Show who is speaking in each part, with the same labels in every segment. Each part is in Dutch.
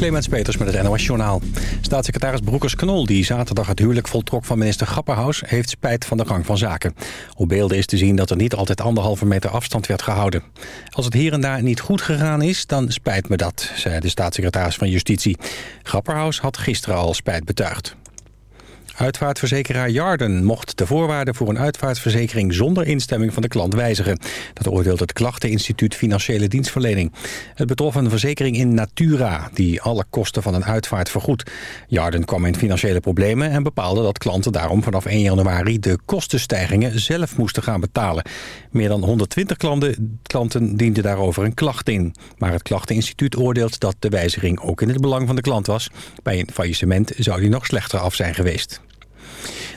Speaker 1: Clemens Peters met het NOS Journaal. Staatssecretaris Broekers-Knol, die zaterdag het huwelijk voltrok van minister Grapperhaus... heeft spijt van de gang van zaken. Op beelden is te zien dat er niet altijd anderhalve meter afstand werd gehouden. Als het hier en daar niet goed gegaan is, dan spijt me dat, zei de staatssecretaris van Justitie. Grapperhaus had gisteren al spijt betuigd. Uitvaartverzekeraar Jarden mocht de voorwaarden voor een uitvaartverzekering zonder instemming van de klant wijzigen. Dat oordeelt het Klachteninstituut Financiële Dienstverlening. Het betrof een verzekering in Natura die alle kosten van een uitvaart vergoedt. Jarden kwam in financiële problemen en bepaalde dat klanten daarom vanaf 1 januari de kostenstijgingen zelf moesten gaan betalen. Meer dan 120 klanten, klanten dienden daarover een klacht in. Maar het Klachteninstituut oordeelt dat de wijziging ook in het belang van de klant was. Bij een faillissement zou die nog slechter af zijn geweest.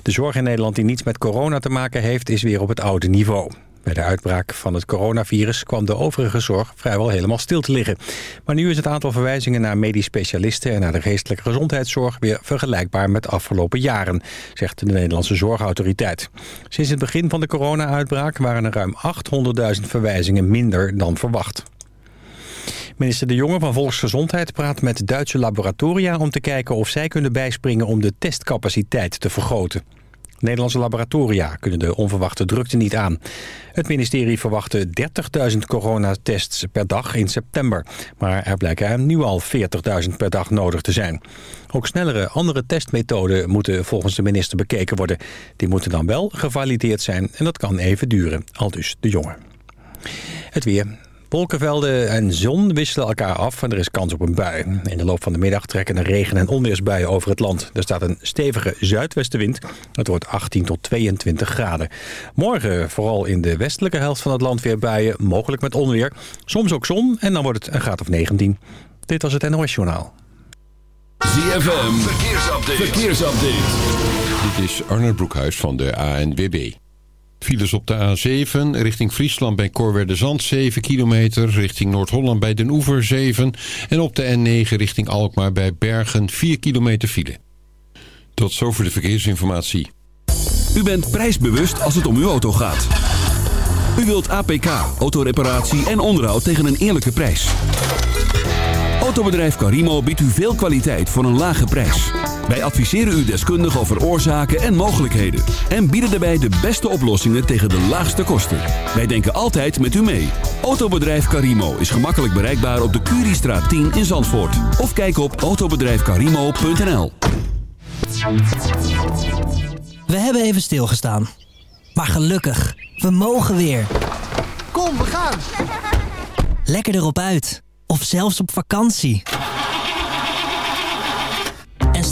Speaker 1: De zorg in Nederland die niets met corona te maken heeft is weer op het oude niveau. Bij de uitbraak van het coronavirus kwam de overige zorg vrijwel helemaal stil te liggen. Maar nu is het aantal verwijzingen naar medisch specialisten en naar de geestelijke gezondheidszorg weer vergelijkbaar met afgelopen jaren, zegt de Nederlandse Zorgautoriteit. Sinds het begin van de corona-uitbraak waren er ruim 800.000 verwijzingen minder dan verwacht. Minister De Jonge van Volksgezondheid praat met Duitse laboratoria... om te kijken of zij kunnen bijspringen om de testcapaciteit te vergroten. Nederlandse laboratoria kunnen de onverwachte drukte niet aan. Het ministerie verwachtte 30.000 coronatests per dag in september. Maar er blijken nu al 40.000 per dag nodig te zijn. Ook snellere andere testmethoden moeten volgens de minister bekeken worden. Die moeten dan wel gevalideerd zijn en dat kan even duren, al dus de jongen. Het weer. Wolkenvelden en zon wisselen elkaar af en er is kans op een bui. In de loop van de middag trekken er regen- en onweersbuien over het land. Er staat een stevige zuidwestenwind. Het wordt 18 tot 22 graden. Morgen vooral in de westelijke helft van het land weer buien, mogelijk met onweer. Soms ook zon en dan wordt het een graad of 19. Dit was het NOS Journaal.
Speaker 2: ZFM, verkeersupdate. verkeersupdate.
Speaker 3: Dit is Arnold Broekhuis van de ANWB. Files op de A7 richting Friesland bij Zand 7 kilometer. Richting Noord-Holland bij Den Oever 7. En op de N9 richting Alkmaar bij Bergen 4 kilometer file. Tot zover de verkeersinformatie.
Speaker 2: U bent prijsbewust als het om uw auto gaat. U wilt APK, autoreparatie en onderhoud tegen een eerlijke prijs. Autobedrijf Carimo biedt u veel kwaliteit voor een lage prijs. Wij adviseren u deskundig over oorzaken en mogelijkheden. En bieden daarbij de beste oplossingen tegen de laagste kosten. Wij denken altijd met u mee. Autobedrijf Carimo is gemakkelijk bereikbaar op de Curiestraat 10 in Zandvoort. Of kijk op autobedrijfcarimo.nl
Speaker 4: We hebben even stilgestaan. Maar gelukkig, we mogen weer.
Speaker 5: Kom, we gaan!
Speaker 4: Lekker erop uit. Of zelfs op vakantie.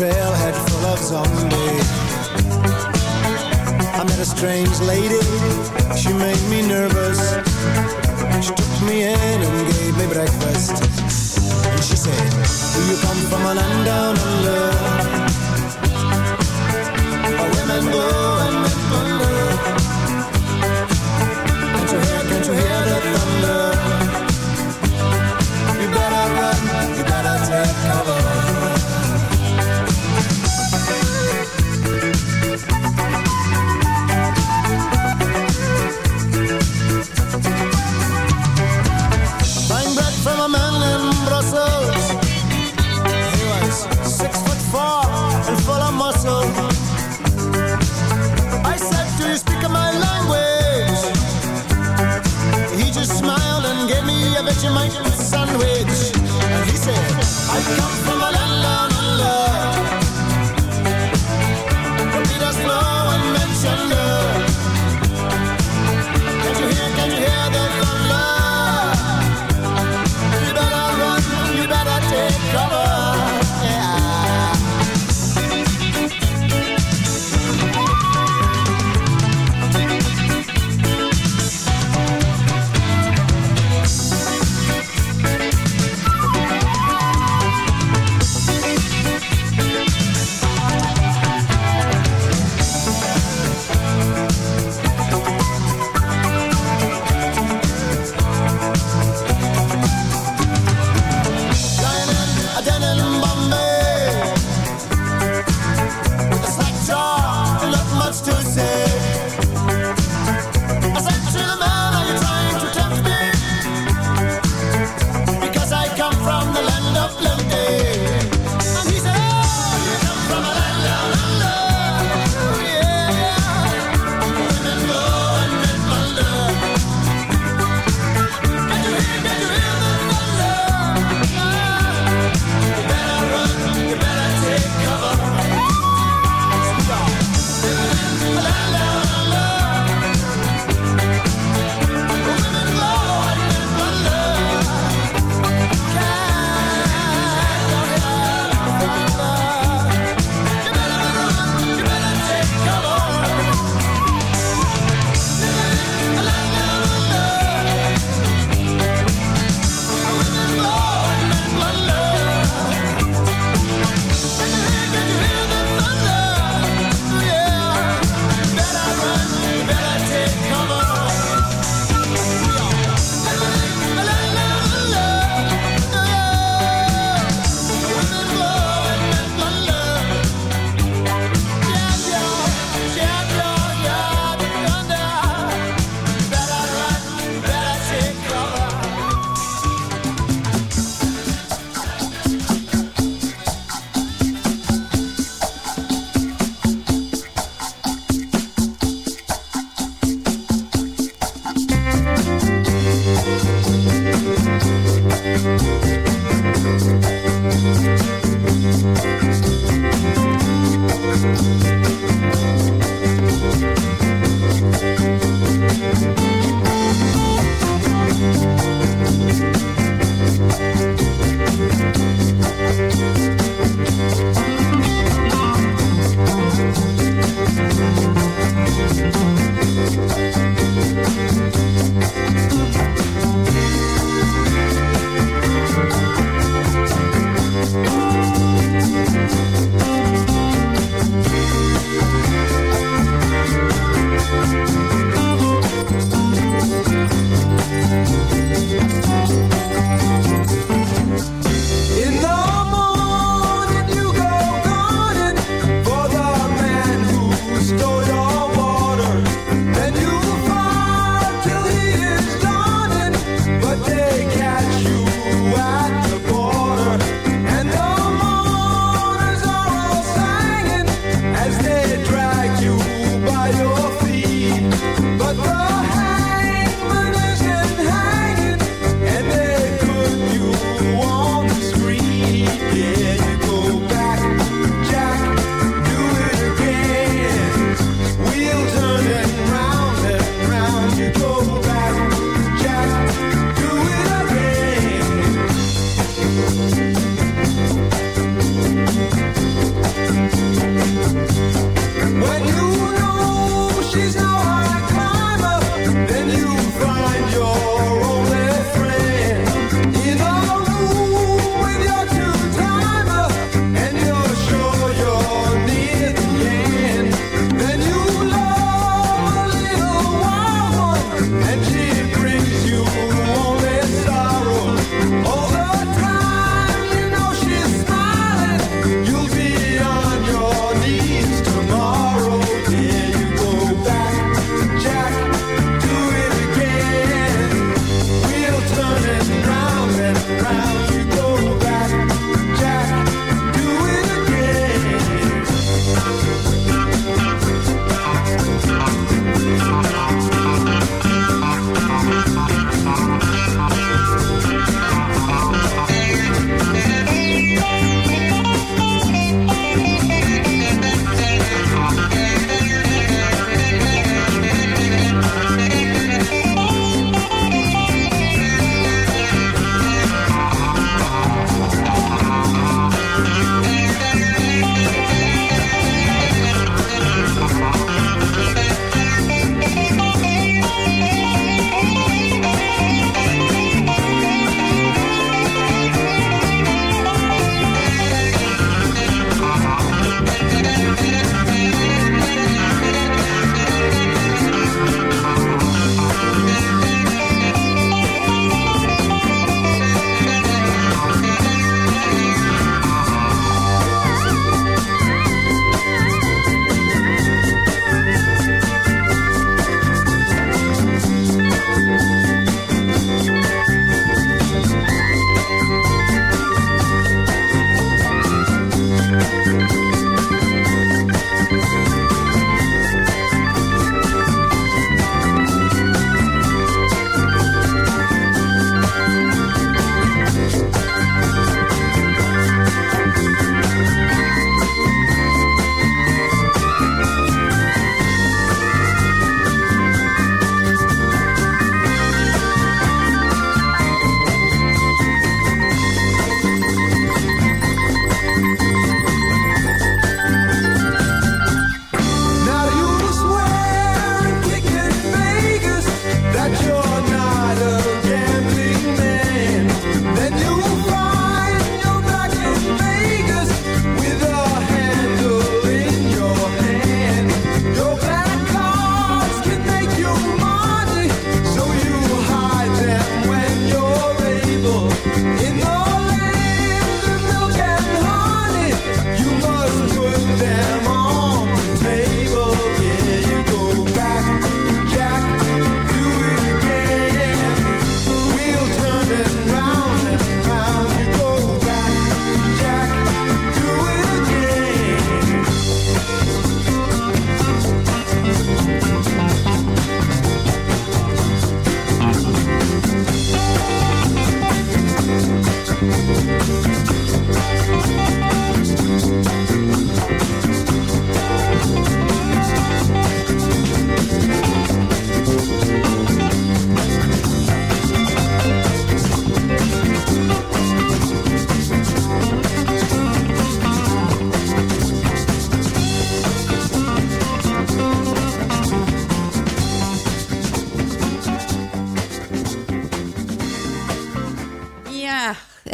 Speaker 5: trailhead full of zombies. I met a strange lady, she made me nervous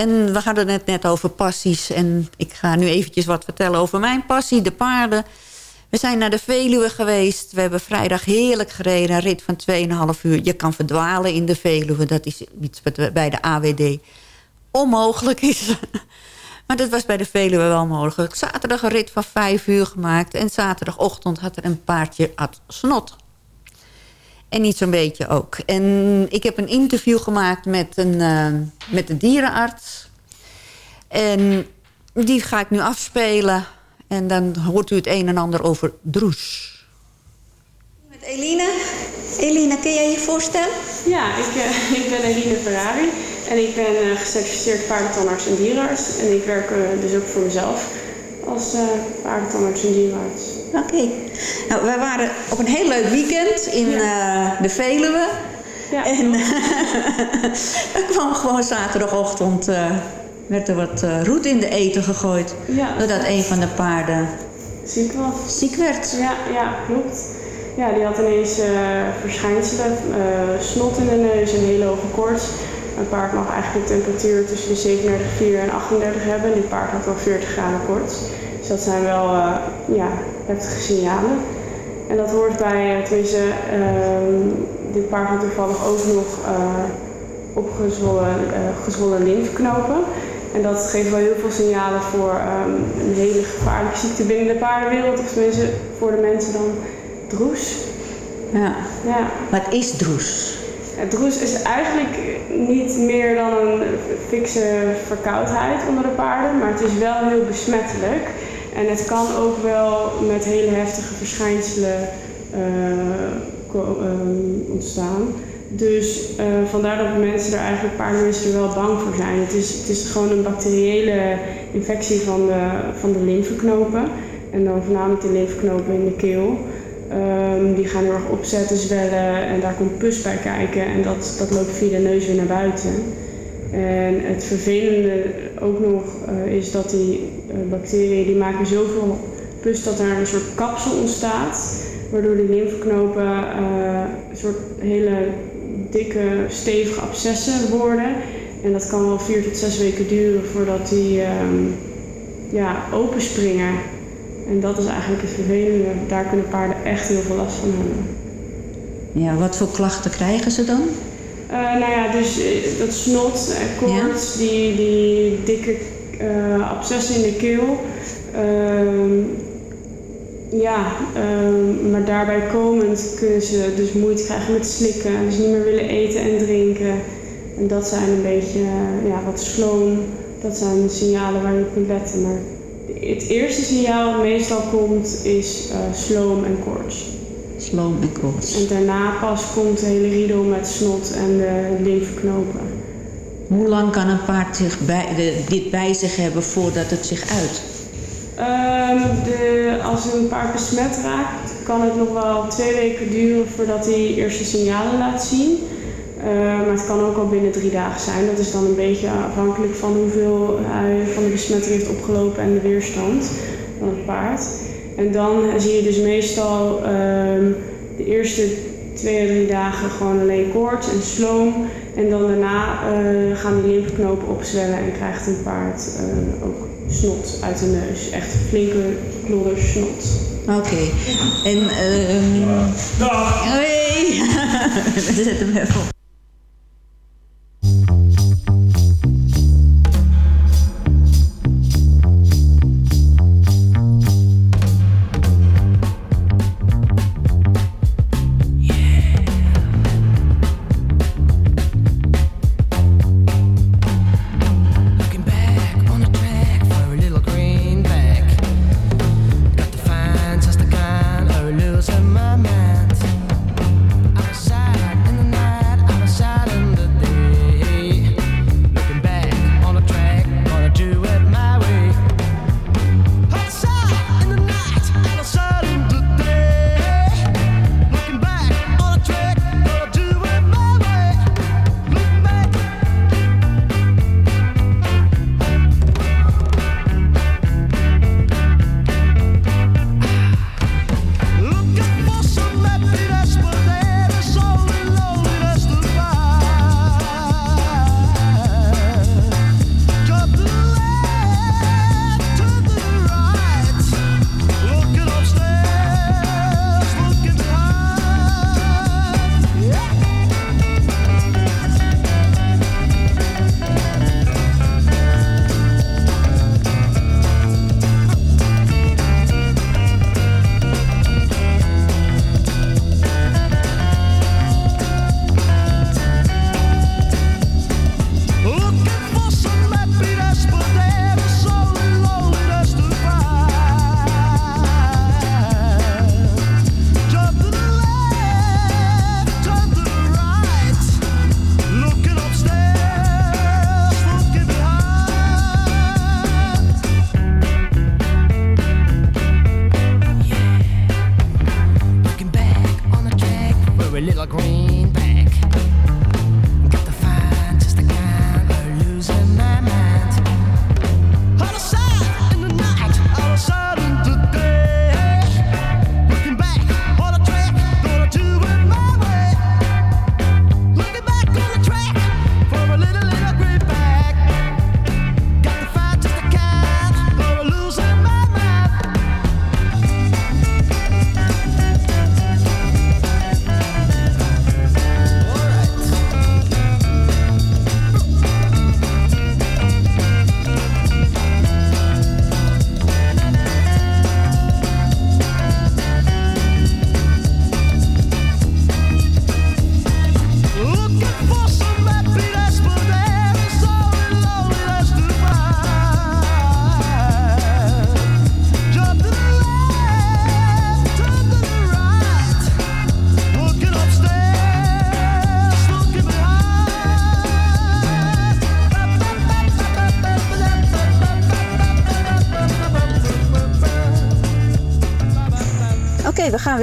Speaker 6: we hadden het net over passies. En ik ga nu eventjes wat vertellen over mijn passie, de paarden. We zijn naar de Veluwe geweest. We hebben vrijdag heerlijk gereden. Een rit van 2,5 uur. Je kan verdwalen in de Veluwe. Dat is iets wat bij de AWD onmogelijk is. maar dat was bij de Veluwe wel mogelijk. Zaterdag een rit van 5 uur gemaakt. En zaterdagochtend had er een paardje at snot. En niet zo'n beetje ook. En ik heb een interview gemaakt met een, uh, met een dierenarts. En die ga ik nu afspelen. En dan hoort u het een en ander over droes. Met Eline. Eline, kun jij je voorstellen?
Speaker 7: Ja, ik, uh, ik ben Eline Ferrari. En ik ben uh, gecertificeerd paardentandarts en dierenarts. En ik werk dus ook voor mezelf als uh, paardentandarts en dierenarts.
Speaker 6: Oké. Okay. Nou, wij waren op een heel leuk weekend in ja. uh, de Veluwe. Ja. En er kwam gewoon zaterdagochtend... Uh, werd er wat roet in de eten gegooid. Ja. Doordat een van de paarden...
Speaker 7: Ziek was.
Speaker 6: Ziek werd.
Speaker 7: Ja, ja klopt. Ja, die had ineens verschijnselen. snot in de neus en hele hoge koorts. Een paard mag eigenlijk een temperatuur tussen de 37,4 en 38 hebben. En dit paard had wel 40 graden koorts. Dus dat zijn wel uh, ja, heftige signalen. En dat hoort bij, tenminste, uh, dit paard had toevallig ook nog uh, opgezwollen gezwollen lymfeknopen. En dat geeft wel heel veel signalen voor um, een hele gevaarlijke ziekte binnen de paardenwereld. Of tenminste voor de mensen dan droes.
Speaker 6: Ja. ja. Wat is droes?
Speaker 7: Het droes is eigenlijk niet meer dan een fikse verkoudheid onder de paarden, maar het is wel heel besmettelijk. En het kan ook wel met hele heftige verschijnselen uh, ontstaan. Dus uh, vandaar dat mensen er eigenlijk paardenmensen er wel bang voor zijn. Het is, het is gewoon een bacteriële infectie van de, van de lymfeknopen. En dan voornamelijk de lymfeknopen in de keel. Um, die gaan heel erg opzetten, zwellen en daar komt pus bij kijken. En dat, dat loopt via de neus weer naar buiten. En het vervelende ook nog uh, is dat die uh, bacteriën die maken zoveel pus dat er een soort kapsel ontstaat. Waardoor die lymfeknopen uh, een soort hele dikke, stevige abscessen worden. En dat kan wel vier tot zes weken duren voordat die um, ja, openspringen. En dat is eigenlijk het vervelende. Daar kunnen paarden echt heel veel last van hebben.
Speaker 6: Ja, wat voor klachten krijgen ze dan?
Speaker 7: Uh, nou ja, dus dat snot en koorts, ja? die, die dikke uh, abscessen in de keel. Uh, ja, ehm, maar daarbij komend kunnen ze dus moeite krijgen met slikken. Dus niet meer willen eten en drinken. En dat zijn een beetje ja, wat sloom. Dat zijn de signalen waar je op moet letten. Maar het eerste signaal dat meestal komt is uh, sloom en koorts.
Speaker 6: Sloom en koorts.
Speaker 7: En daarna pas komt de hele riedel met snot en de lymfeknopen.
Speaker 6: Hoe lang kan een paard zich bij, de, dit bij zich hebben voordat het zich uit?
Speaker 7: Um, de, als een paard besmet raakt, kan het nog wel twee weken duren voordat hij eerste signalen laat zien. Uh, maar het kan ook al binnen drie dagen zijn. Dat is dan een beetje afhankelijk van hoeveel hij van de besmetting heeft opgelopen en de weerstand van het paard. En dan zie je dus meestal uh, de eerste twee à drie dagen gewoon alleen koorts en sloom. En dan daarna uh, gaan die lymfeknopen opzwellen en krijgt een paard ook snot uit de neus. Echt flinke klodders snot.
Speaker 6: Oké. Okay. En... Um... Dag! Hoi! We zetten hem even op.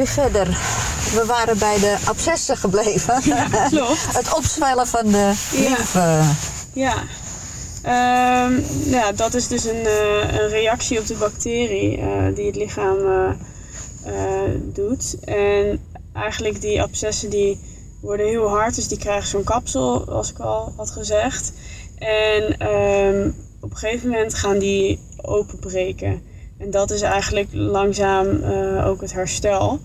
Speaker 6: weer verder. We waren bij de abscessen gebleven.
Speaker 7: klopt.
Speaker 6: het opzwellen van de lymfe.
Speaker 7: Ja. Ehm, ja, dat is dus een, eh, een reactie op de bacterie eh, die het lichaam eh, doet. En eigenlijk die abscessen die worden heel hard, dus die krijgen zo'n kapsel, zoals ik al had gezegd. En ehm, op een gegeven moment gaan die openbreken. En dat is eigenlijk langzaam ook het herstel.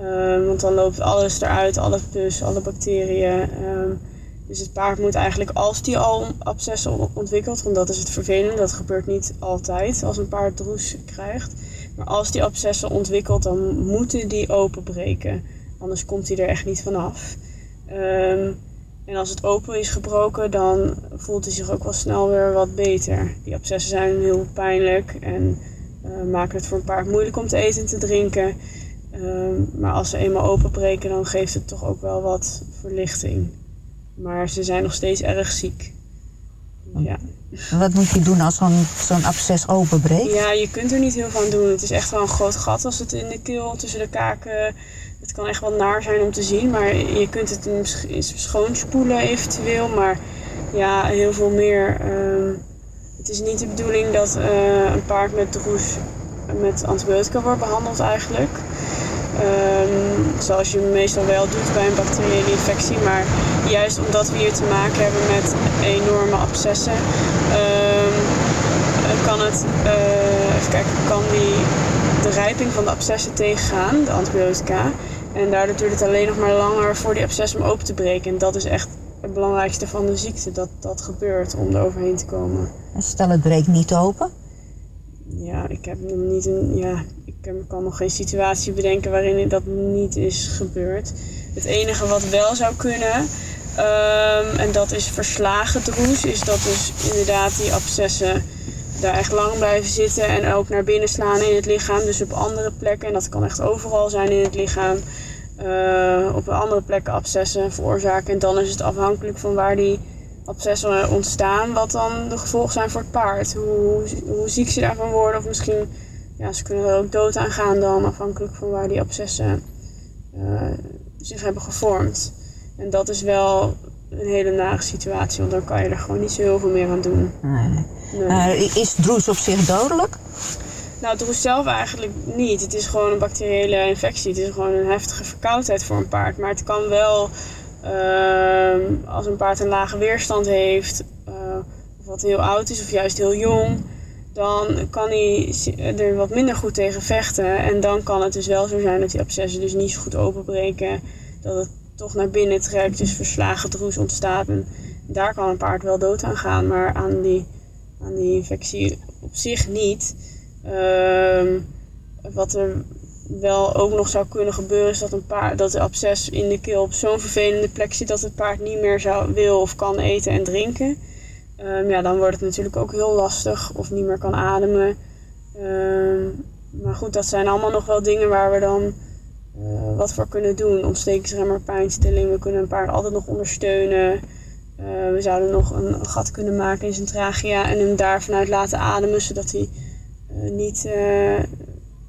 Speaker 7: Ehm, want dan loopt alles eruit, alle pus, alle bacteriën. Ehm, dus het paard moet eigenlijk, als die al abscessen on- ontwikkelt, want dat is het vervelende, dat gebeurt niet altijd als een paard droes krijgt. Maar als die abscessen ontwikkelt, dan moeten die openbreken. Anders komt hij er echt niet vanaf. Ehm en als het open is gebroken, dan voelt hij zich ook wel snel weer wat beter. Die abscessen zijn heel pijnlijk en eh, maken het voor een paard moeilijk om te eten en te drinken. Ehm, maar als ze eenmaal openbreken, dan geeft het toch ook wel wat verlichting. Maar ze zijn nog steeds erg ziek. Ja.
Speaker 6: Wat moet je doen als zo'n zo'n absces openbreekt?
Speaker 7: ja, je kunt er niet heel veel aan doen. Het is echt wel een groot gat als het in de keel tussen de kaken. Het kan echt wel naar zijn om te zien, maar je kunt het misschien schoonspoelen eventueel. Maar ja, heel veel meer. ehm, het is niet de bedoeling dat eh, een paard met droes met antibiotica wordt behandeld eigenlijk. Ehm, zoals je meestal wel doet bij een bacteriële infectie. Maar juist omdat we hier te maken hebben met enorme abscessen, ehm, kan het, eh, even kijken, kan die de rijping van de abscessen tegengaan, de antibiotica. En daardoor duurt het alleen nog maar langer voor die abscessen om open te breken. En dat is echt het belangrijkste van de ziekte, dat dat gebeurt om er overheen te komen.
Speaker 6: En Stel het breekt niet open.
Speaker 7: Ja, ik heb nog niet een, ja, ik kan nog geen situatie bedenken waarin dat niet is gebeurd. Het enige wat wel zou kunnen, ehm, en dat is verslagen droes, is dat dus inderdaad die abscessen daar echt lang blijven zitten en ook naar binnen slaan in het lichaam. Dus op andere plekken, en dat kan echt overal zijn in het lichaam, eh, op andere plekken abscessen veroorzaken. En dan is het afhankelijk van waar die abscessen ontstaan, wat dan de gevolgen zijn voor het paard. Hoe, hoe ziek ze daarvan worden, of misschien, ja, ze kunnen er ook dood aan gaan dan, afhankelijk van waar die abscessen eh, zich hebben gevormd. En dat is wel een hele nare situatie, want dan kan je er gewoon niet zo heel veel meer aan doen.
Speaker 6: Nee.
Speaker 7: Nee.
Speaker 6: Eh, is droes op zich dodelijk?
Speaker 7: Nou, het roest zelf eigenlijk niet. Het is gewoon een bacteriële infectie. Het is gewoon een heftige verkoudheid voor een paard. Maar het kan wel, ehm, als een paard een lage weerstand heeft, eh, of wat heel oud is, of juist heel jong, dan kan hij er wat minder goed tegen vechten. En dan kan het dus wel zo zijn dat die abscessen dus niet zo goed openbreken. Dat het toch naar binnen trekt, dus verslagen droes ontstaat. En daar kan een paard wel dood aan gaan, maar aan die, aan die infectie op zich niet. Ehm, wat er wel ook nog zou kunnen gebeuren is dat, een paard, dat de absces in de keel op zo'n vervelende plek zit dat het paard niet meer zou, wil of kan eten en drinken. Ehm, ja, dan wordt het natuurlijk ook heel lastig of niet meer kan ademen. Ehm, maar goed, dat zijn allemaal nog wel dingen waar we dan eh, wat voor kunnen doen. Ontstekingsremmer, pijnstilling, we kunnen een paard altijd nog ondersteunen. Eh, we zouden nog een, gat kunnen maken in zijn trachea en hem daar vanuit laten ademen, zodat hij eh, niet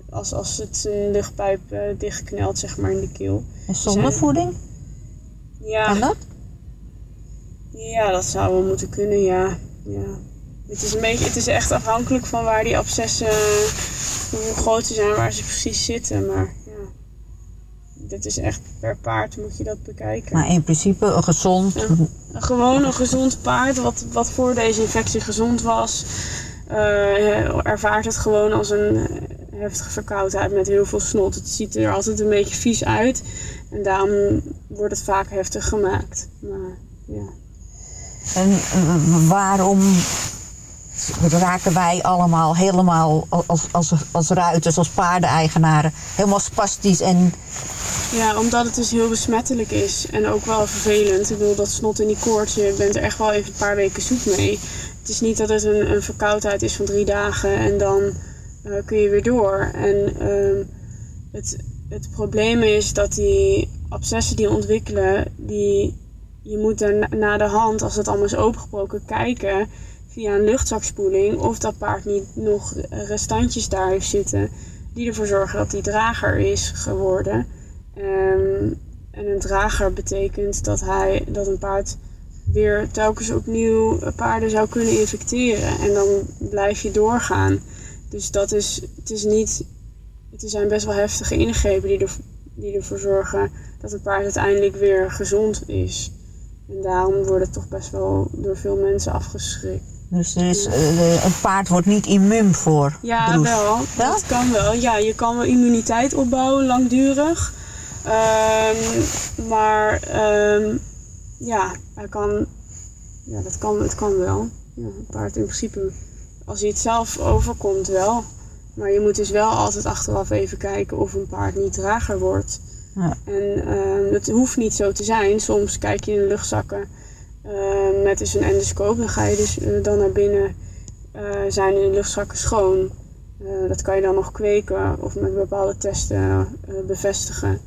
Speaker 7: als, als het zijn luchtpijp dichtknelt, zeg maar, in de keel.
Speaker 6: En zonder voeding?
Speaker 7: Ja,
Speaker 6: Kan dat?
Speaker 7: Ja, dat zou wel moeten kunnen, ja. ja. Het, is een beetje, het is echt afhankelijk van waar die abscessen, hoe groot ze zijn, waar ze precies zitten. Maar ja, dit is echt per paard moet je dat bekijken.
Speaker 6: Maar in principe een gezond.
Speaker 7: Ja. Een Gewoon een gezond paard, wat, wat voor deze infectie gezond was, eh, ervaart het gewoon als een eh, heftige verkoudheid met heel veel snot. Het ziet er altijd een beetje vies uit en daarom wordt het vaak heftig gemaakt. Maar ja.
Speaker 6: En eh, waarom raken wij allemaal helemaal als, als, als ruiters, als paardeneigenaren, helemaal spastisch en
Speaker 7: Ja, omdat het dus heel besmettelijk is en ook wel vervelend. Ik bedoel, dat snot in die koorts, je bent er echt wel even een paar weken zoek mee. Het is niet dat het een, een verkoudheid is van drie dagen en dan eh, kun je weer door. En ehm, het, het probleem is dat die abscessen die ontwikkelen, die, je moet er na, de hand, als het allemaal is opengebroken, kijken via een luchtzakspoeling of dat paard niet nog restantjes daar heeft zitten. die ervoor zorgen dat die drager is geworden. Ehm, en een drager betekent dat, hij, dat een paard weer telkens opnieuw paarden zou kunnen infecteren. En dan blijf je doorgaan. Dus dat is, het is niet, het zijn best wel heftige ingrepen die, er, die ervoor zorgen dat het paard uiteindelijk weer gezond is. En daarom wordt het toch best wel door veel mensen afgeschrikt.
Speaker 8: Dus er is, eh, een paard wordt niet immuun voor
Speaker 7: Ja, wel. Dat kan wel. Ja, je kan wel immuniteit opbouwen langdurig. Ehm, maar ehm, ja, hij kan, ja dat kan, het kan wel. Ja, een paard in principe, als hij het zelf overkomt wel. Maar je moet dus wel altijd achteraf even kijken of een paard niet drager wordt. En ehm, het hoeft niet zo te zijn. Soms kijk je in de luchtzakken ehm, met dus een endoscoop. Dan ga je dus eh, dan naar binnen. eh, zijn de luchtzakken schoon? Eh, dat kan je dan nog kweken of met bepaalde testen bevestigen.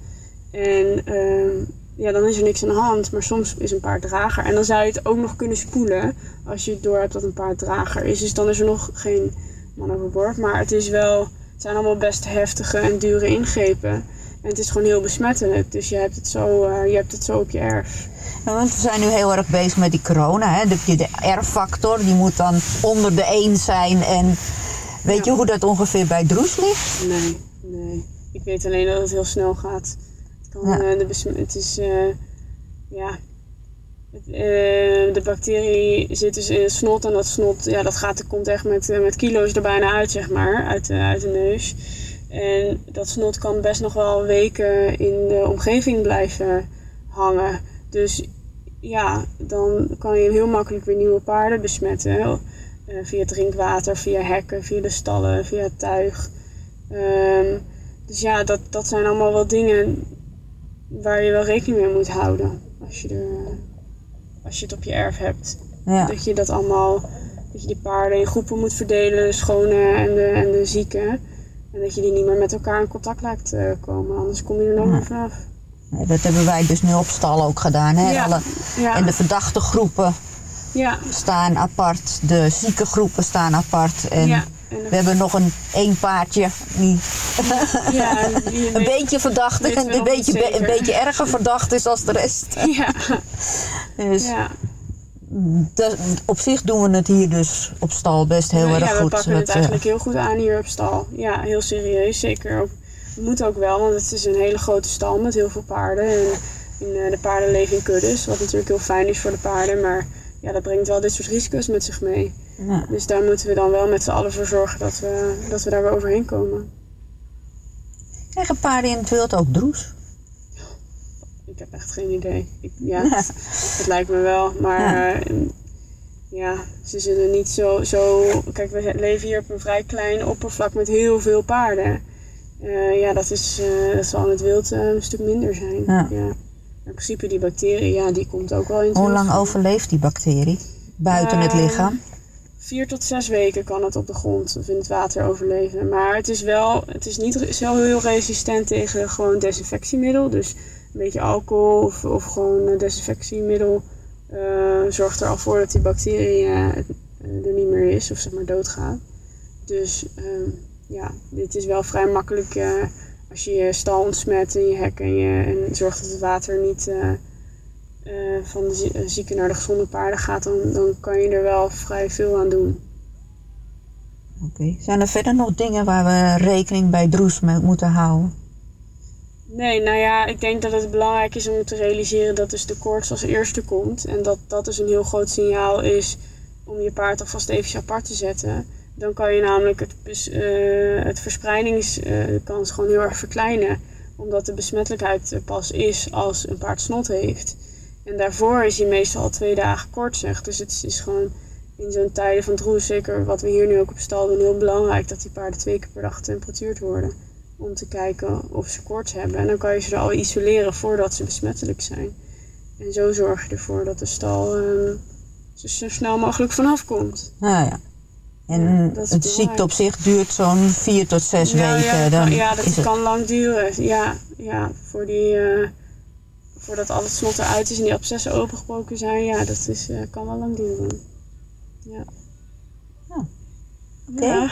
Speaker 7: En ehm, ja, dan is er niks aan de hand. Maar soms is een paard drager. En dan zou je het ook nog kunnen spoelen als je door hebt dat een paard drager is. Dus dan is er nog geen man overboord. Maar het is wel, het zijn allemaal best heftige en dure ingrepen. En het is gewoon heel besmettelijk. Dus je hebt het zo, eh, je hebt het zo op je erf.
Speaker 8: Ja, want we zijn nu heel erg bezig met die corona. Hè? Je de R-factor, die moet dan onder de 1 zijn. En weet je hoe dat ongeveer bij droes ligt?
Speaker 7: Nee, nee. Ik weet alleen dat het heel snel gaat. Het, kan,
Speaker 8: Ja.
Speaker 7: eh, de, het is, eh, ja... Het, de bacterie zit dus in het snot en dat snot, ja, dat gaat, komt echt met, met kilo's er bijna uit, zeg maar, uit, de- uit de neus. En dat snot kan best nog wel weken in de omgeving blijven hangen. Dus ja, dan kan je heel makkelijk weer nieuwe paarden besmetten. Eh, via drinkwater, via hekken, via de stallen, via het tuig. Ehm, dus ja, dat, dat zijn allemaal wel dingen waar je wel rekening mee moet houden. Als je, er, als je het op je erf hebt.
Speaker 8: Ja.
Speaker 7: Dat je dat allemaal, dat je die paarden in groepen moet verdelen, de schone en de, en de zieke. En dat je die niet meer met elkaar in contact laat eh, komen, anders kom je er nooit meer vanaf.
Speaker 8: Nee, Dat hebben wij dus nu op stal ook gedaan. Hè?
Speaker 7: Ja.
Speaker 8: Alle,
Speaker 7: Ja.
Speaker 8: En de verdachte groepen
Speaker 7: Ja,
Speaker 8: staan apart, de zieke groepen staan apart. En
Speaker 7: Ja,
Speaker 8: we hebben nog een één paardje die
Speaker 7: ja, die
Speaker 8: een
Speaker 7: weet-
Speaker 8: beetje verdacht
Speaker 7: weet
Speaker 8: en een beetje, een beetje erger verdacht is als de rest.
Speaker 7: Ja,
Speaker 8: Dus
Speaker 7: ja.
Speaker 8: Op zich doen we het hier dus op stal best heel
Speaker 7: ja,
Speaker 8: erg
Speaker 7: ja, we
Speaker 8: goed.
Speaker 7: pakken het
Speaker 8: eh,
Speaker 7: eigenlijk heel goed aan hier op stal. Ja, heel serieus. Zeker ook. Het moet ook wel, want het is een hele grote stal met heel veel paarden. En eh, de paarden leven in kuddes, wat natuurlijk heel fijn is voor de paarden. Maar ja, dat brengt wel dit soort risico's met zich mee.
Speaker 8: ja.
Speaker 7: Dus daar moeten we dan wel met z'n allen voor zorgen dat we, dat we daar weer overheen komen.
Speaker 8: Krijgen paarden in het wild ook droes?
Speaker 7: Ik heb echt geen idee. Ik, ja, het, het lijkt me wel. Maar
Speaker 8: Ja.
Speaker 7: ja, ja ze zullen niet zo, zo... Kijk, we leven hier op een vrij klein oppervlak met heel veel paarden. Eh, ja, dat, is, eh, dat zal in het wild eh, een stuk minder zijn.
Speaker 8: Ja.
Speaker 7: Ja. In principe die bacterie, ja, die komt ook wel in het
Speaker 8: Hoe lang overleeft die bacterie buiten het
Speaker 7: Eh,
Speaker 8: lichaam?
Speaker 7: Vier tot zes weken kan het op de grond of in het water overleven. Maar het is wel, het is niet zo heel resistent tegen gewoon desinfectiemiddel. Dus een beetje alcohol of, of gewoon een desinfectiemiddel eh, zorgt er al voor dat die bacterie eh, eh, er niet meer is of zeg maar doodgaat. Dus ehm, ja, dit is wel vrij makkelijk als je je stal ontsmet en je hek en, je, en zorgt dat het water niet van de zie- zieke naar de gezonde paarden gaat, dan, dan kan je er wel vrij veel aan doen.
Speaker 8: Oké. Zijn er verder nog dingen waar we rekening bij droes mee moeten houden?
Speaker 7: Nee, nou ja, ik denk dat het belangrijk is om te realiseren dat dus de koorts als eerste komt. En dat dat dus een heel groot signaal is om je paard alvast even apart te zetten. Dan kan je namelijk het, eh, het verspreidingskans gewoon heel erg verkleinen. Omdat de besmettelijkheid pas is als een paard snot heeft. En daarvoor is hij meestal al twee dagen koortsig. Dus het is gewoon in zo'n tijden van droes, zeker wat we hier nu ook op stal doen, heel belangrijk dat die paarden twee keer per dag getemperatuurd worden om te kijken of ze koorts hebben. En dan kan je ze er al isoleren voordat ze besmettelijk zijn. En zo zorg je ervoor dat de stal ehm, zo, snel mogelijk vanaf komt.
Speaker 8: Nou ja. En
Speaker 7: Ja,
Speaker 8: het ziekte op zich duurt zo'n vier tot zes weken.
Speaker 7: ja, dat
Speaker 8: dan
Speaker 7: kan, ja, dat
Speaker 8: het,
Speaker 7: kan lang duren. Ja, ja voor die, eh, voordat al het snot eruit is en die abscessen opengebroken zijn. Ja, dat is, eh, kan wel lang duren. Ja.
Speaker 8: Oké.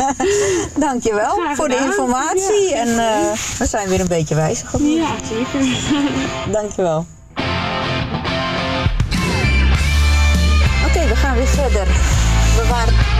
Speaker 8: Dankjewel
Speaker 7: Graag
Speaker 8: voor de informatie.
Speaker 7: Ja.
Speaker 8: En eh, we zijn weer een beetje wijzer geworden.
Speaker 7: Ja, zeker.
Speaker 8: Dankjewel. Oké, we gaan weer verder. We waren...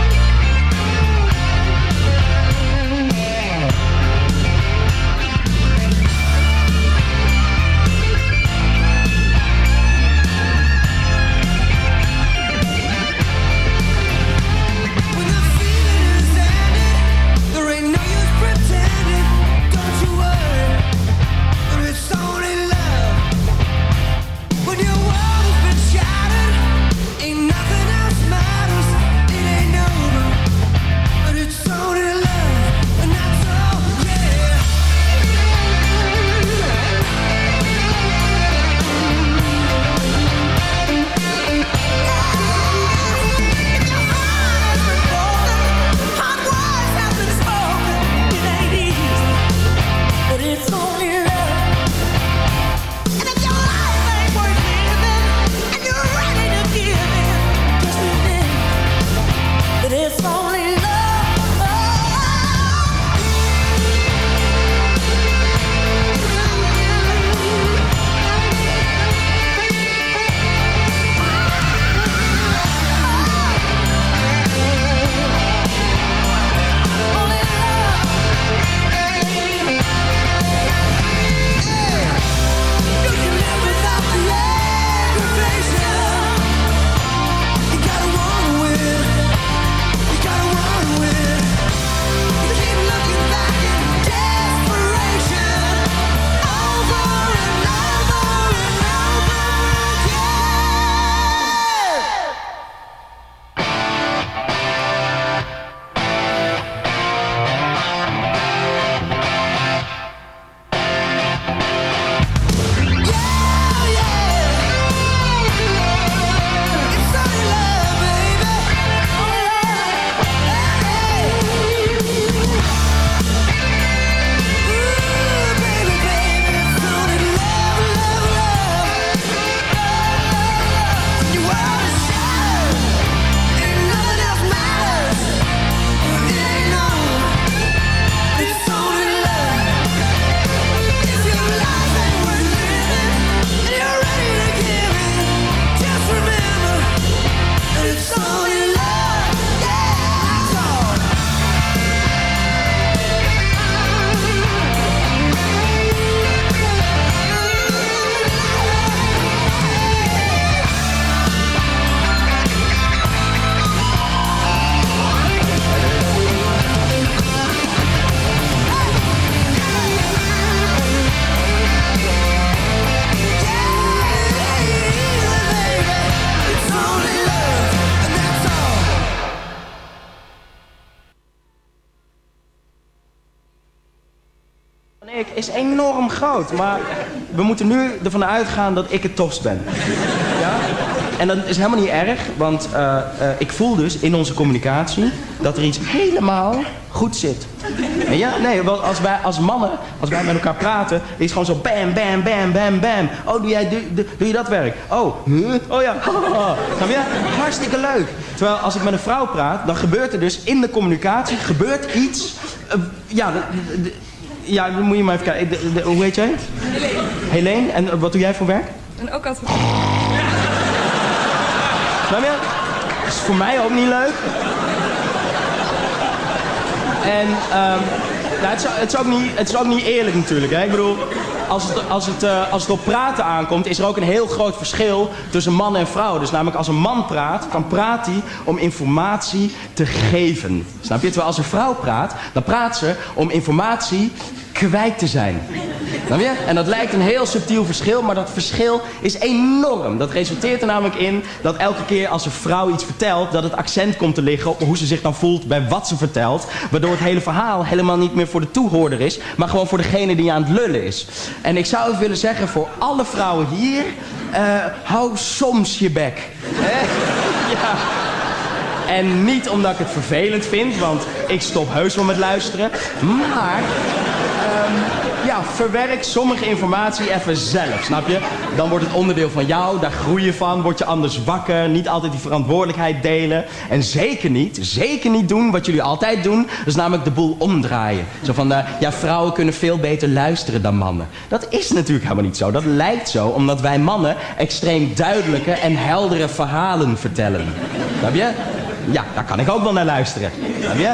Speaker 9: maar we moeten nu ervan uitgaan dat ik het tofst ben. Ja? En dat is helemaal niet erg, want eh, eh, ik voel dus in onze communicatie dat er iets helemaal goed zit. Ja, nee, want als wij als mannen, als wij met elkaar praten, is het gewoon zo bam, bam, bam, bam, bam. Oh, doe, jij, doe, je dat werk? Oh, huh? oh ja, Snap je? Hartstikke leuk. Terwijl als ik met een vrouw praat, dan gebeurt er dus in de communicatie gebeurt iets. eh, ja, ja, dan moet je maar even kijken. De- de- hoe heet jij? Helene. Helene, en eh, wat doe jij voor werk?
Speaker 10: En ook altijd.
Speaker 9: Snap je? Dat is voor mij ook niet leuk. En ehm, nou, het, is, het, is ook niet, het is ook niet eerlijk natuurlijk. Hè? Ik bedoel, als het, als, het, eh, als het op praten aankomt, is er ook een heel groot verschil tussen man en vrouw. Dus namelijk als een man praat, dan praat hij om informatie te geven. Snap je? Terwijl als een vrouw praat, dan praat ze om informatie kwijt te zijn. En dat lijkt een heel subtiel verschil, maar dat verschil is enorm. Dat resulteert er namelijk in dat elke keer als een vrouw iets vertelt, dat het accent komt te liggen op hoe ze zich dan voelt bij wat ze vertelt. Waardoor het hele verhaal helemaal niet meer voor de toehoorder is, maar gewoon voor degene die aan het lullen is. En ik zou even willen zeggen voor alle vrouwen hier, eh, hou soms je bek. Ja. En niet omdat ik het vervelend vind, want ik stop heus wel met luisteren. Maar, ja, verwerk sommige informatie even zelf, snap je? Dan wordt het onderdeel van jou, daar groei je van, word je anders wakker. Niet altijd die verantwoordelijkheid delen. En zeker niet, zeker niet doen wat jullie altijd doen. Dat is namelijk de boel omdraaien. Zo van, uh, ja, vrouwen kunnen veel beter luisteren dan mannen. Dat is natuurlijk helemaal niet zo. Dat lijkt zo, omdat wij mannen extreem duidelijke en heldere verhalen vertellen. Snap je? Ja, daar kan ik ook wel naar luisteren. Snap je?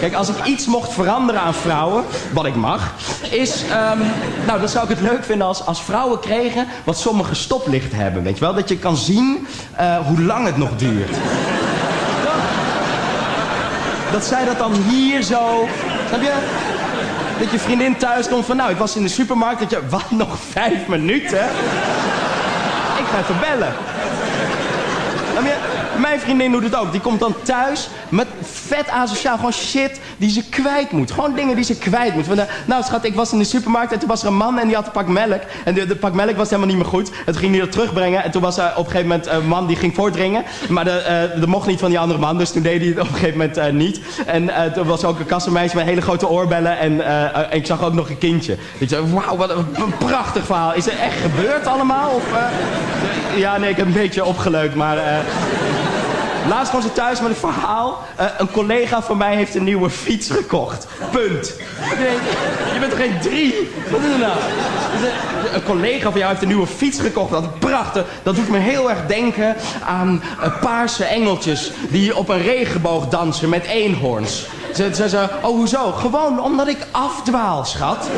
Speaker 9: Kijk, als ik iets mocht veranderen aan vrouwen, wat ik mag, is... Um, nou, dan zou ik het leuk vinden als, als vrouwen kregen wat sommige stoplichten hebben. Weet je wel? Dat je kan zien uh, hoe lang het nog duurt. Dat zij dat dan hier zo... Snap je? Dat je vriendin thuis komt van... Nou, ik was in de supermarkt. Dat je... Wat, nog vijf minuten? Ik ga even bellen. Snap je? Mijn vriendin doet het ook. Die komt dan thuis met vet asociaal. Gewoon shit die ze kwijt moet. Gewoon dingen die ze kwijt moet. Uh, nou schat, ik was in de supermarkt en toen was er een man en die had een pak melk. En de, de pak melk was helemaal niet meer goed. Toen ging hij dat terugbrengen. En toen was er op een gegeven moment een man die ging voordringen. Maar de, uh, mocht niet van die andere man. Dus toen deed hij het op een gegeven moment uh, niet. En toen was ook een kassenmeisje met hele grote oorbellen. En, ik zag ook nog een kindje. Ik zei, wauw, wat een, een, prachtig verhaal. Is het echt gebeurd allemaal? Of, ja, nee, ik heb een beetje opgeleukt, maar... Laatst was ik thuis met een verhaal. Uh, een collega van mij heeft een nieuwe fiets gekocht. Punt. Je bent geen drie? Wat is er nou? Dus, een collega van jou heeft een nieuwe fiets gekocht. Dat is prachtig. Dat doet me heel erg denken aan uh, paarse engeltjes... die op een regenboog dansen met eenhoorns. Ze zei oh hoezo? Gewoon omdat ik afdwaal, schat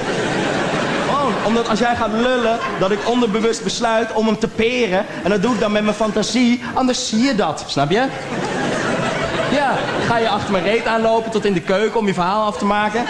Speaker 9: omdat als jij gaat lullen, dat ik onderbewust besluit om hem te peren. En dat doe ik dan met mijn fantasie. Anders zie je dat, snap je? Ja, ga je achter mijn reet aanlopen tot in de keuken om je verhaal af te maken.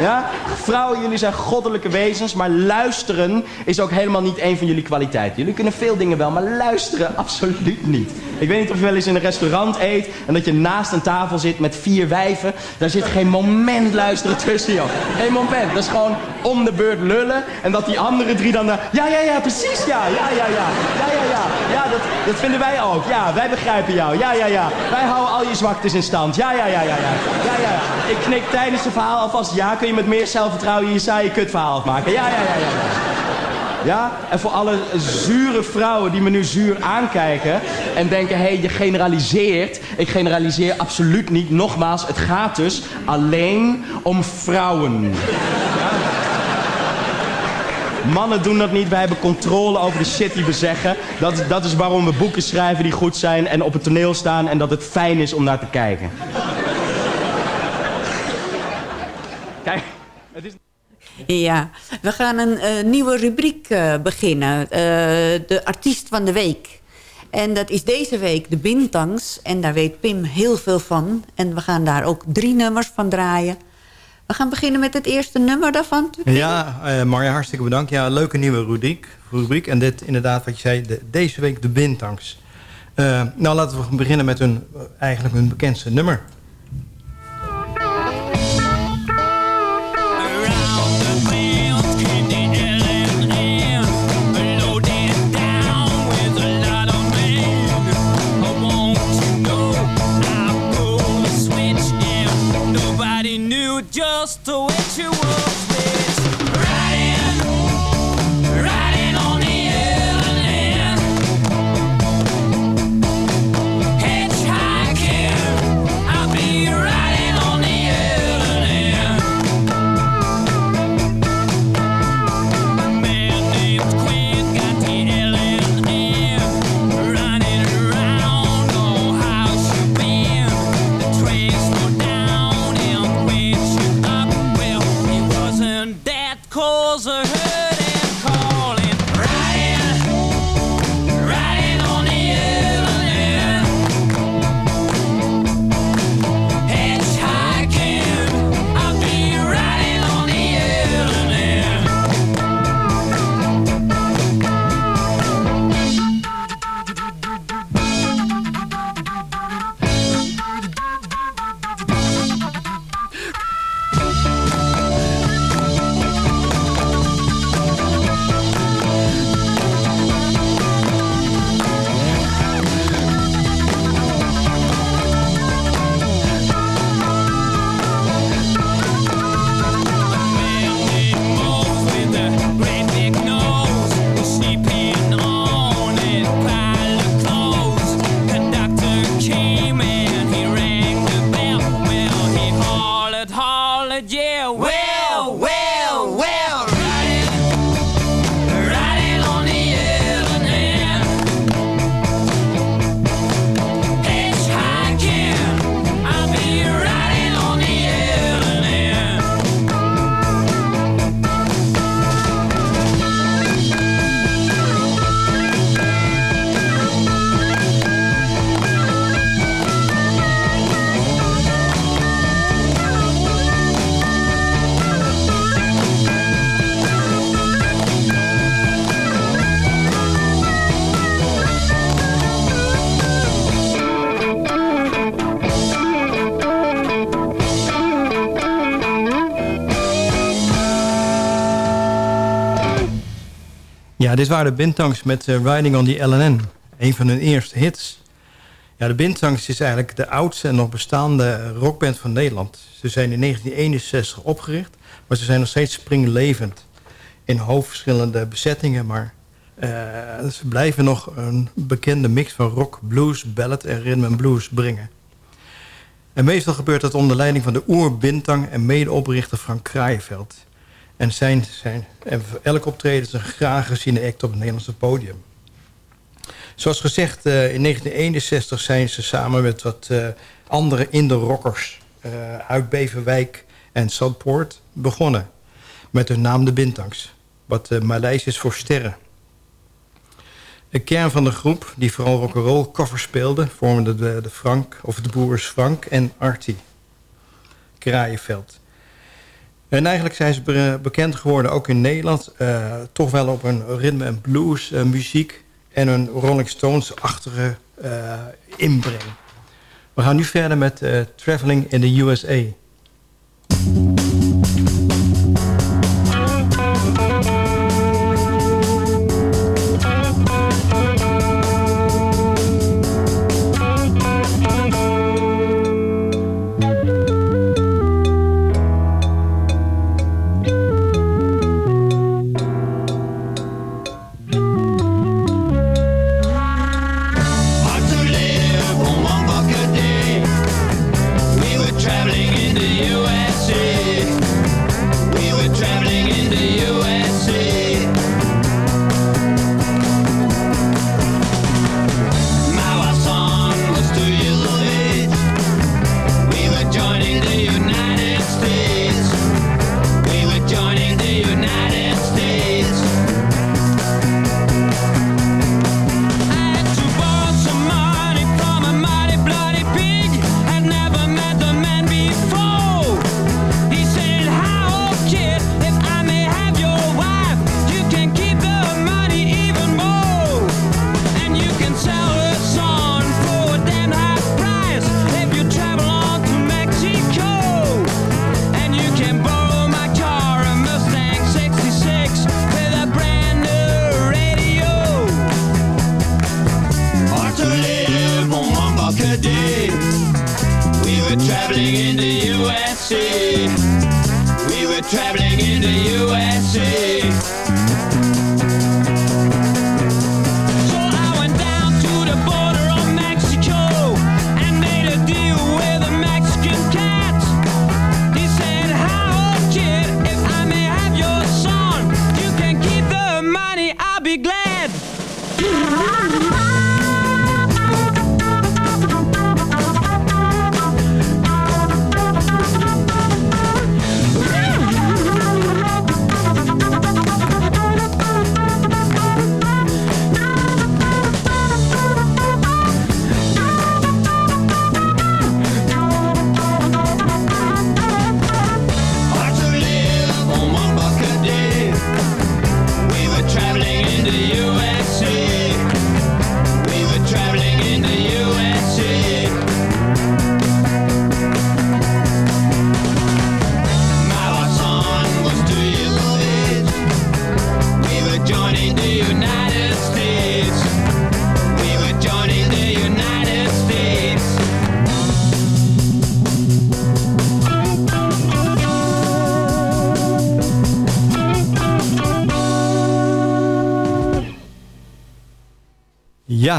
Speaker 9: Ja? Vrouwen, jullie zijn goddelijke wezens, maar luisteren is ook helemaal niet een van jullie kwaliteiten. Jullie kunnen veel dingen wel, maar luisteren absoluut niet. Ik weet niet of je wel eens in een restaurant eet en dat je naast een tafel zit met vier wijven. Daar zit geen moment luisteren tussen, joh. Geen moment. Dat is gewoon om de beurt lullen en dat die andere drie dan... ja, ja, ja, precies, ja, ja, ja, ja. Ja, ja, ja. Ja, dat, dat vinden wij ook. Ja, wij begrijpen jou. Ja, ja, ja. Wij houden al je zwaktes in stand. Ja, ja, ja, ja, ja. Ja, ja, ja. Ik knik tijdens het verhaal alvast ja. Kun je met meer zelfvertrouwen je saaie kutverhaal afmaken? Ja, ja, ja, ja. ja. En voor alle zure vrouwen die me nu zuur aankijken en denken, hé, hey, je generaliseert. Ik generaliseer absoluut niet. Nogmaals, het gaat dus alleen om vrouwen. Mannen doen dat niet. Wij hebben controle over de shit die we zeggen. Dat, dat is waarom we boeken schrijven die goed zijn en op het toneel staan en dat het fijn is om naar te kijken. Kijk, het is...
Speaker 6: Ja, we gaan een uh, nieuwe rubriek uh, beginnen. Uh, de artiest van de week. En dat is deze week de Bintangs. En daar weet Pim heel veel van. En we gaan daar ook drie nummers van draaien. We gaan beginnen met het eerste nummer daarvan.
Speaker 10: Ja, Marja, hartstikke bedankt. Ja, leuke nieuwe rubriek. rubriek. En dit inderdaad wat je zei, de, deze week de Bintangs. nou, laten we beginnen met hun, eigenlijk hun bekendste nummer. Just the dit waren de Bintangs met uh, Riding on the LNN. Een van hun eerste hits. Ja, de Bintangs is eigenlijk de oudste en nog bestaande rockband van Nederland. Ze zijn in 1961 opgericht, maar ze zijn nog steeds springlevend. In hoofdverschillende bezettingen, maar uh, ze blijven nog een bekende mix van rock, blues, ballad en rhythm and blues brengen. En meestal gebeurt dat onder leiding van de oer-Bintang en medeoprichter Frank Kraaienveld. En elk optreden is een graag geziene act op het Nederlandse podium. Zoals gezegd, uh, in 1961 zijn ze samen met wat uh, andere indie-rockers... Uh, uit Beverwijk en Zandpoort begonnen. Met hun naam de Bintangs. Wat uh, Maleis is voor sterren. De kern van de groep, die vooral rock'n'roll covers speelde... vormde de, de Frank, of de broers Frank en Artie. Kraaienveld. En eigenlijk zijn ze bekend geworden, ook in Nederland... Uh, toch wel op een rhythm en blues uh, muziek... en een Rolling Stones-achtige uh, inbreng. We gaan nu verder met Traveling in the USA... We're traveling in the USA.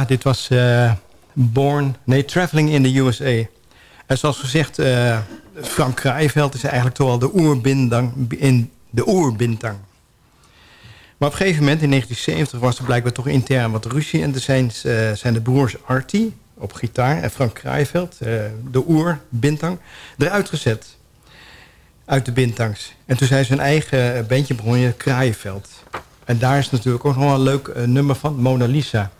Speaker 10: Dit was uh, Born... Nee, Traveling in the USA. En zoals gezegd, uh, Frank Kraaienveld is eigenlijk toch wel de oerbindang in de oerbintang. Maar op een gegeven moment, in 1970, was er blijkbaar toch intern wat ruzie. En er zijn, uh, zijn de broers Artie op gitaar en Frank Kraaienveld, de oerbintang, eruit gezet. Uit de bintangs. En toen zijn ze hun eigen bandje begonnen, Kraaienveld. En daar is natuurlijk ook nog wel een leuk nummer van, Mona Lisa.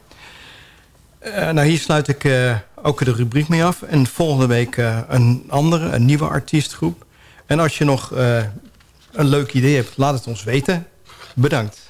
Speaker 10: Uh, nou, hier sluit ik uh, ook de rubriek mee af. En volgende week uh, een andere, een nieuwe artiestgroep. En als je nog een leuk idee hebt, laat het ons weten. Bedankt.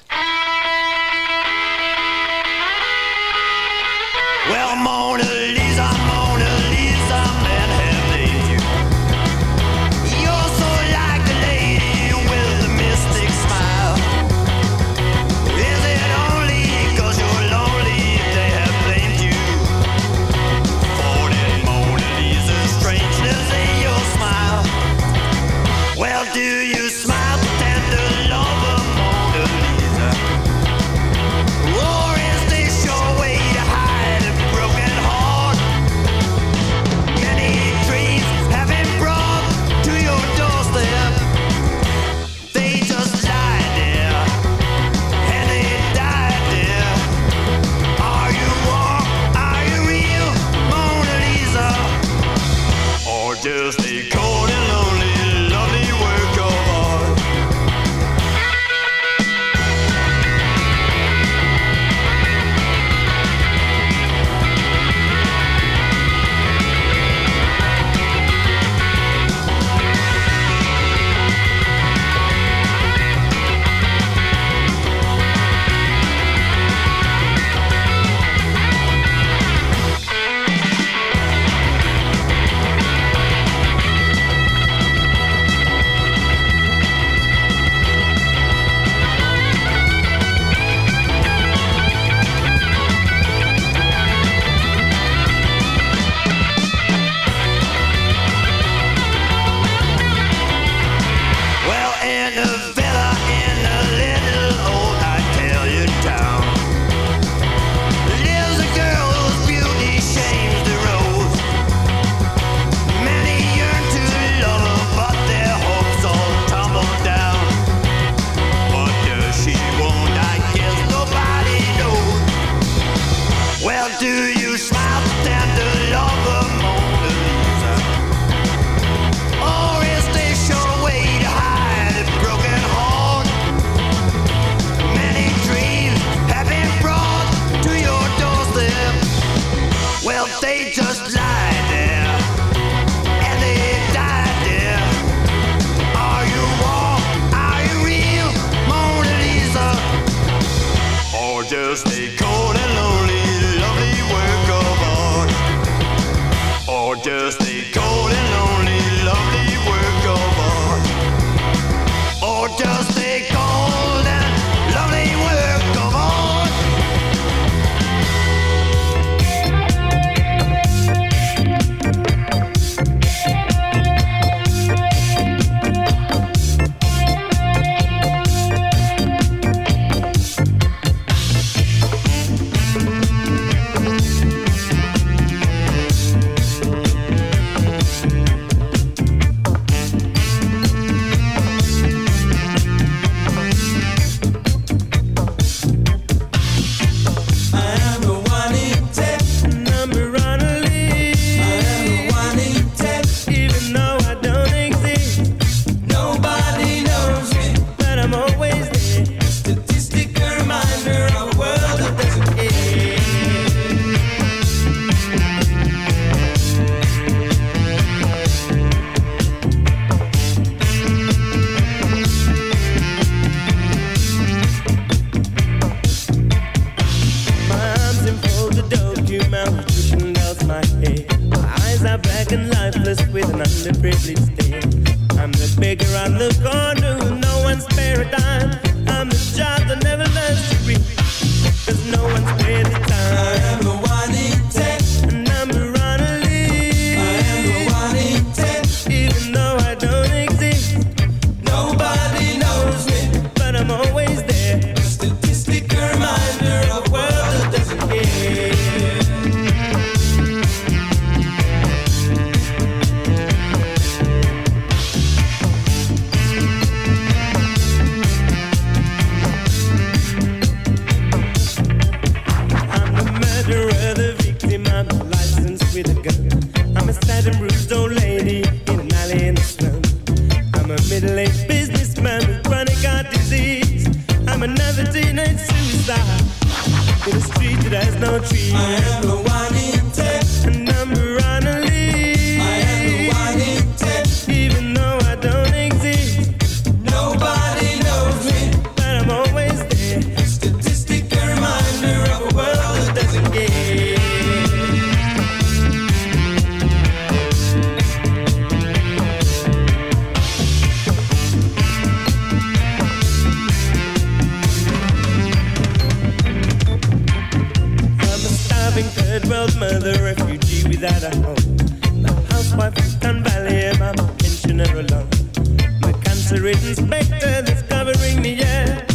Speaker 10: Secret inspector discovering me the.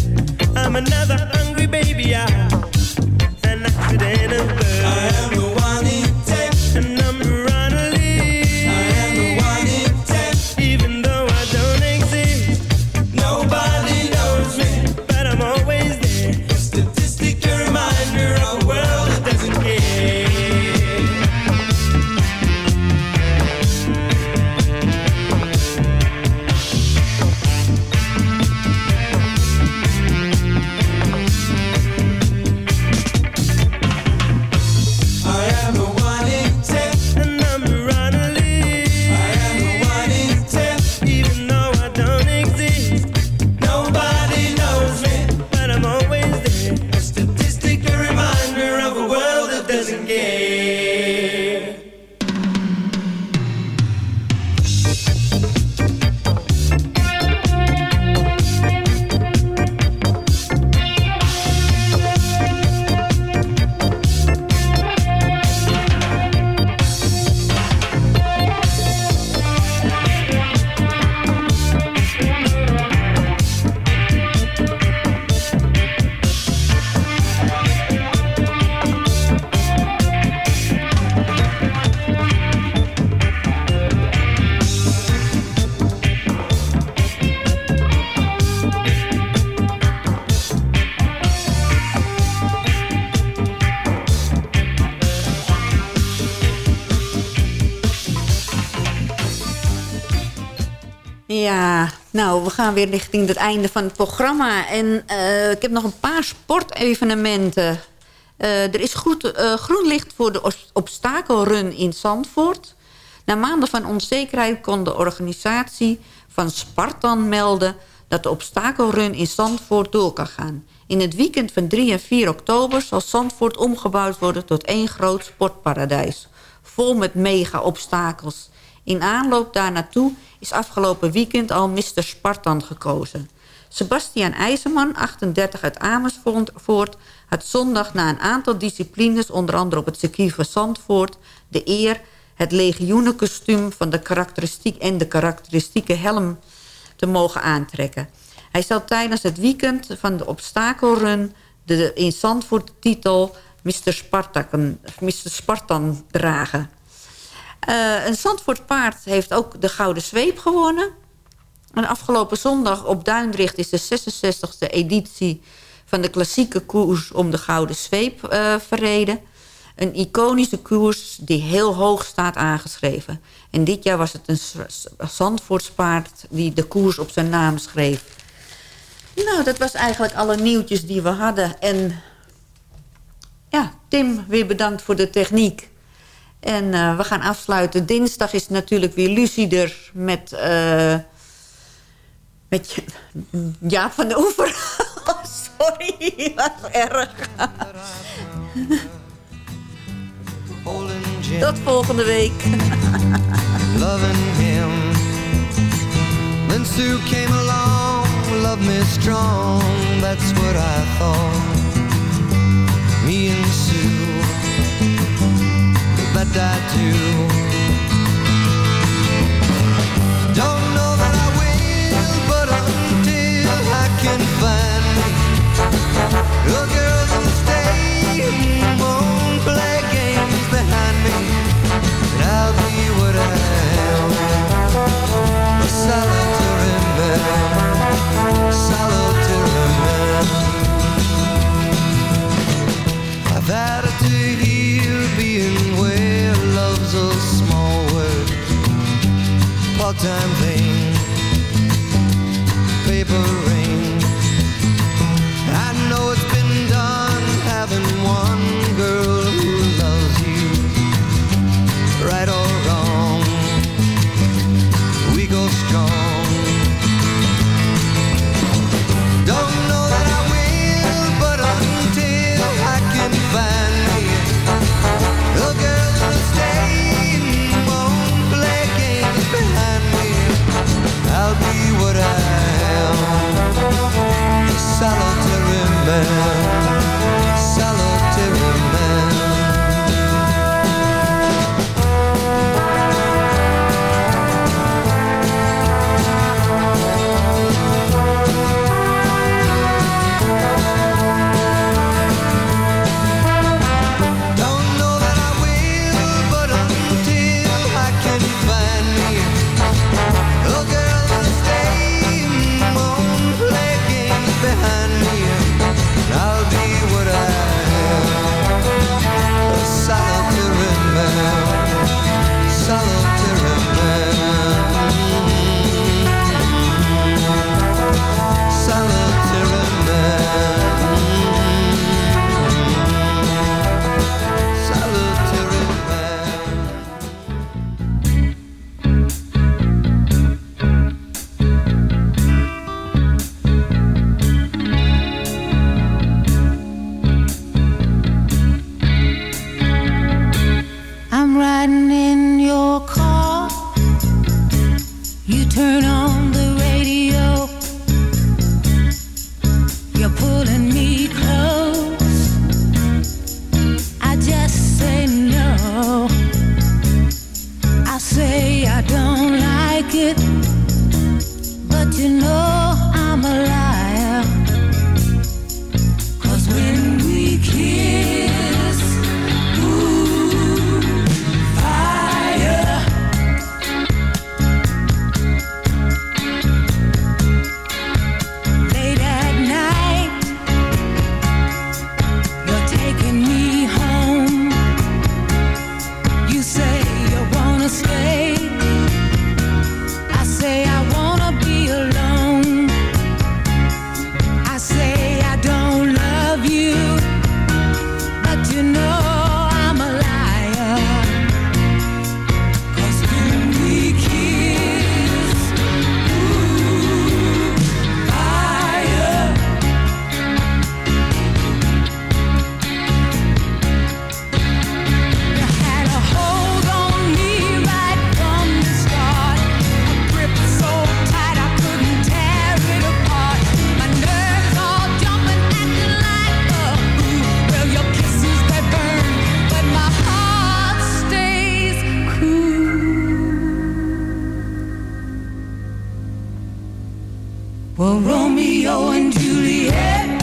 Speaker 10: I'm
Speaker 6: another. Nou, we gaan weer richting het einde van het programma. En uh, ik heb nog een paar sportevenementen. Uh, er is goed, uh, groen licht voor de obstakelrun in Zandvoort. Na maanden van onzekerheid kon de organisatie van Spartan melden... dat de obstakelrun in Zandvoort door kan gaan. In het weekend van 3 en 4 oktober zal Zandvoort omgebouwd worden... tot één groot sportparadijs. Vol met mega-obstakels. In aanloop daar naartoe is afgelopen weekend al Mr. Spartan gekozen. Sebastian IJzerman, 38 uit Amersfoort... had zondag na een aantal disciplines... onder andere op het circuit van Zandvoort... de eer het legioenenkostuum van de karakteristiek... en de karakteristieke helm te mogen aantrekken. Hij zal tijdens het weekend van de obstakelrun... de in Zandvoort titel Mr. Mr. Spartan dragen... Uh, een Zandvoort paard heeft ook de Gouden Zweep gewonnen. En afgelopen zondag op Duindricht is de 66e editie... van de klassieke koers om de Gouden Zweep uh, verreden. Een iconische koers die heel hoog staat aangeschreven. En dit jaar was het een Zandvoortspaard die de koers op zijn naam schreef. Nou, dat was eigenlijk alle nieuwtjes die we hadden. En ja, Tim, weer bedankt voor de techniek. En uh, we gaan afsluiten. Dinsdag is natuurlijk weer Lucider met... Uh, met Jaap van de Oever. Oh, sorry, wat erg. Tot volgende week. Loving him. When Sue came along, love me strong. That's what I thought. Me and Sue. That I do.
Speaker 11: Well, Romeo and Juliet.